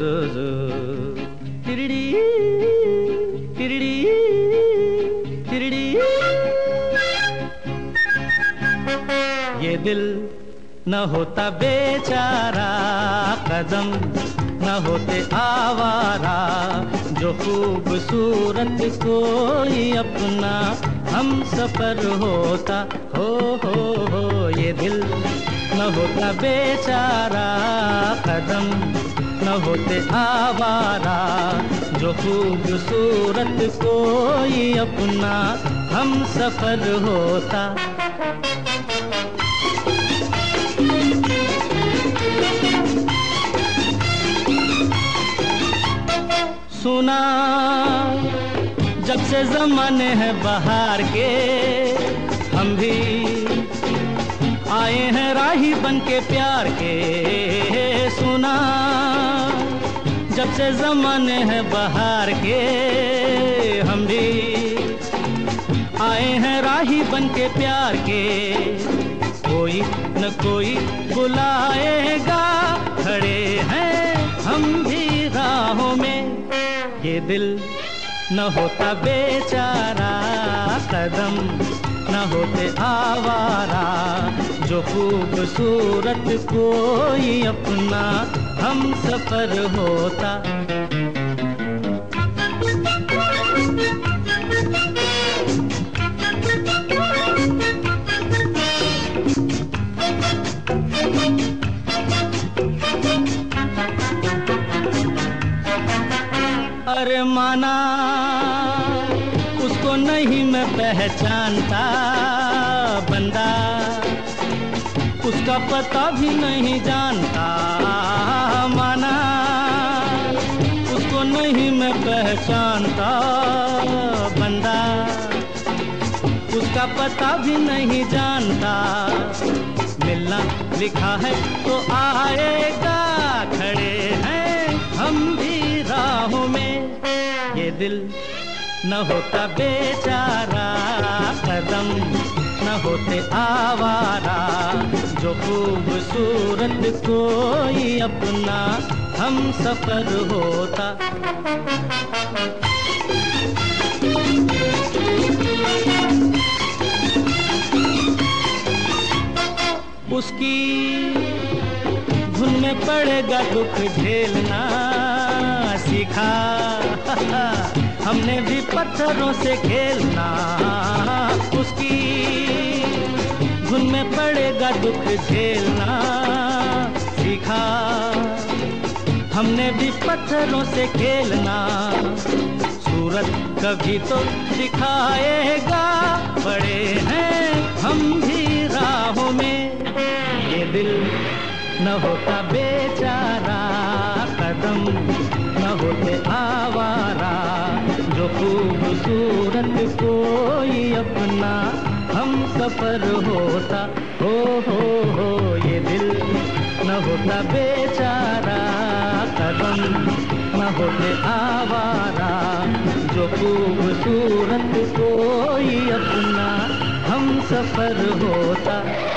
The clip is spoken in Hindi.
zoo zoo ये दिल न होता बेचारा, कदम न होते आवारा, जो खूबसूरत कोई अपना हम सफ़र होता, हो हो हो, ये दिल न होता बेचारा, कदम न होते आवारा, जो खूबसूरत कोई अपना हम सफ़र होता। सुना, जब से जमाने हैं बाहर के, हम भी आए हैं राही बन के प्यार के। सुना, जब से जमाने हैं बाहर के, हम भी आए हैं राही बन के प्यार के। कोई न कोई बुलाएगा। दिल न होता बेचारा, कदम न होते आवारा। जो खूबसूरत कोई अपना, हम सफ़र होता। अरे माना, उसको नहीं मैं पहचानता बंदा। उसका पता भी नहीं जानता माना, उसको नहीं मैं पहचानता बंदा। उसका पता भी नहीं जानता, मिलना लिखा है तो आएगा, खड़े हैं हम भी। राहों में ये दिल न होता बेचारा, कदम न होते आवारा, जो खूबसूरत कोई अपना हम सफ़र होता। उसकी धुन में पड़ेगा दुख झेलना सीखा। हमने भी पत्थरों से खेलना उसकी धुन में पड़ेगा दुख झेलना सीखा। हमने भी पत्थरों से खेलना, सूरत कभी तो दिखाएगा। बड़े हैं हम भी राहों में, ये दिल न होता बेचारा कदम। होते आवारा, जो खूबसूरत कोई अपना हम सफ़र होता। हो हो हो, ये दिल न होता बेचारा, कदम न होते आवारा, जो खूबसूरत कोई अपना हम सफ़र होता।